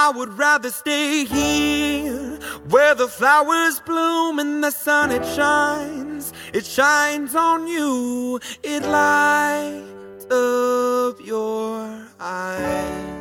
I would rather stay here where the flowers bloom and the sun it shines. It shines on you, it lights up your eyes.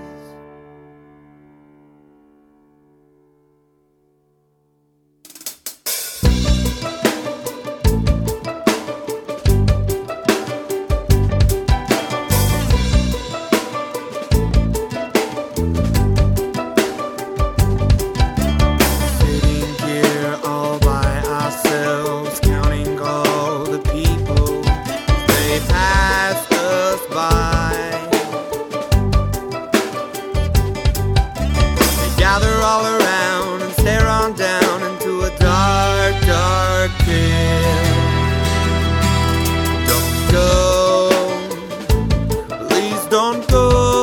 all around and stare on down into a dark, dark pit. Don't go, please don't go.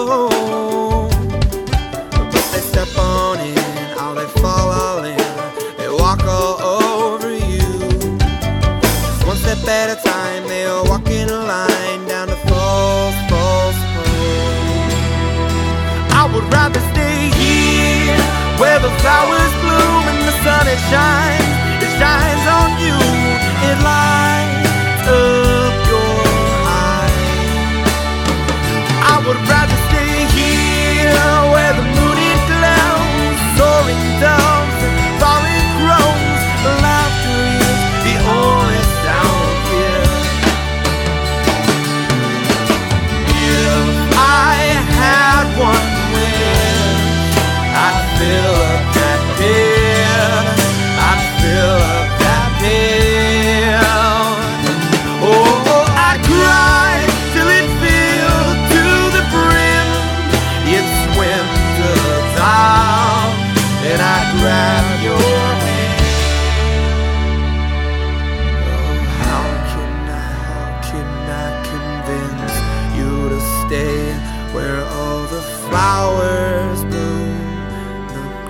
flowers bloom and the sun is shining.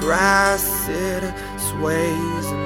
grass it sways.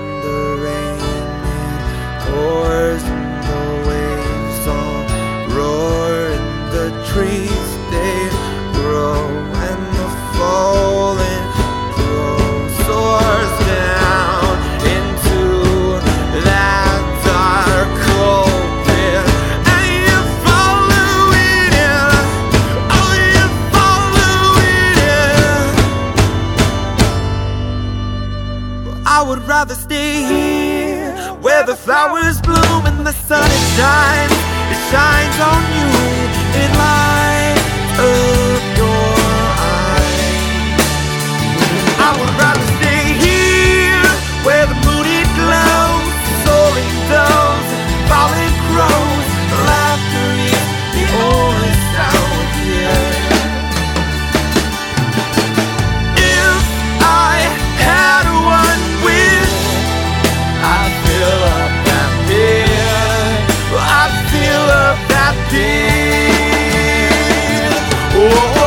rather stay here Where the flowers bloom and the sun shines. It shines on you. Oh.